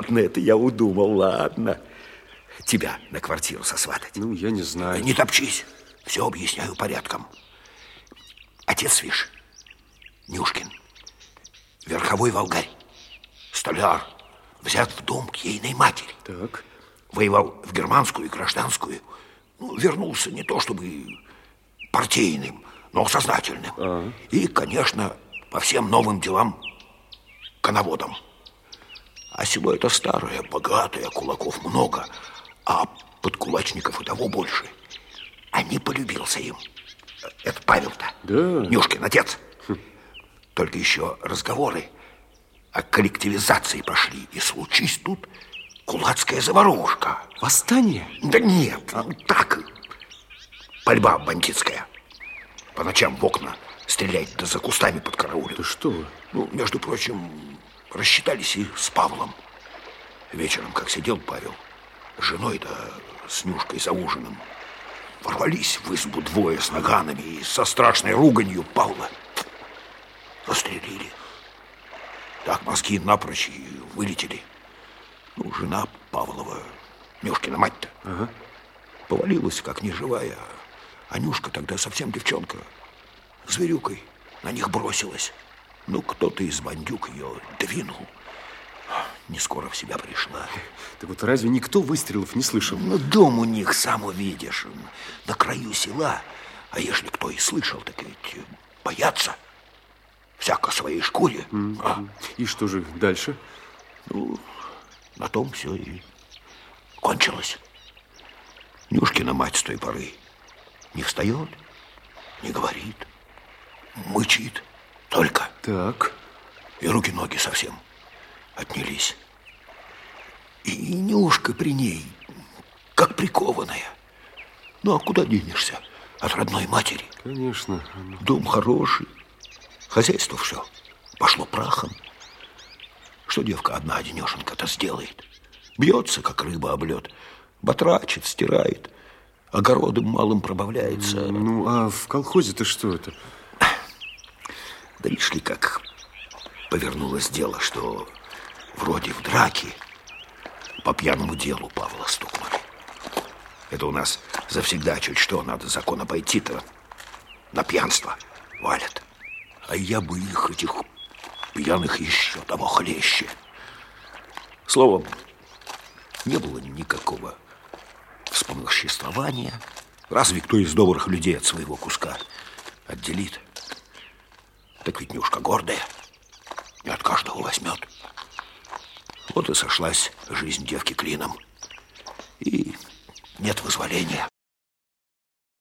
ладно, это я удумал, ладно. Тебя на квартиру сосватать. Ну, я не знаю. Не топчись, все объясняю порядком. Отец, видишь, Нюшкин, верховой волгарь, столяр, взят в дом к ейной матери. Так. Воевал в германскую и гражданскую. Ну, вернулся не то чтобы партийным, но сознательным. А. И, конечно, по всем новым делам коноводом. А село это старое, богатое, кулаков много, а подкулачников и того больше. А не полюбился им. Это Павел-то. Да. Нюшкин, отец. Только еще разговоры о коллективизации пошли. И случись тут кулацкая заварушка. Восстание? Да нет, ну, так, пальба бандитская. По ночам в окна стрелять, да за кустами под караулем. Да что вы? Ну, между прочим, рассчитались и с Павлом. Вечером, как сидел Павел, с женой да с Нюшкой за ужином, ворвались в избу двое с наганами и со страшной руганью Павла застрелили. Так мозги напрочь и вылетели. Ну, жена Павлова, Нюшкина мать-то, Ага. повалилась, как неживая. А Нюшка тогда совсем девчонка, зверюкой на них бросилась. Ну, кто-то из бандюк ее двинул. Не скоро в себя пришла. Так вот разве никто выстрелов не слышал? Ну, дом у них, сам увидишь, на краю села. А если кто и слышал, так ведь боятся. Всяко своей шкуре. А, И что же дальше? ну, на том все и кончилось. Нюшкина мать с той поры не встает, не говорит, мычит только. Так. И руки-ноги совсем отнялись. И Нюшка при ней, как прикованная. Ну, а куда денешься от родной матери? Конечно. Ну, Дом хороший, хозяйство все пошло прахом. Что девка одна одинешенка-то сделает? Бьется, как рыба об лед, батрачит, стирает, огородом малым пробавляется. Ну, а в колхозе-то что это? Да видишь ли, как повернулось дело, что вроде в драке по пьяному делу Павла стукнули. Это у нас завсегда чуть что, надо закон обойти-то на пьянство валят. А я бы их, этих пьяных, еще того хлеще. Словом, не было никакого вспомоществования. Разве кто из добрых людей от своего куска отделит? Так ведь Нюшка гордая, не от каждого возьмет. Вот и сошлась жизнь девки клином. И нет вызволения.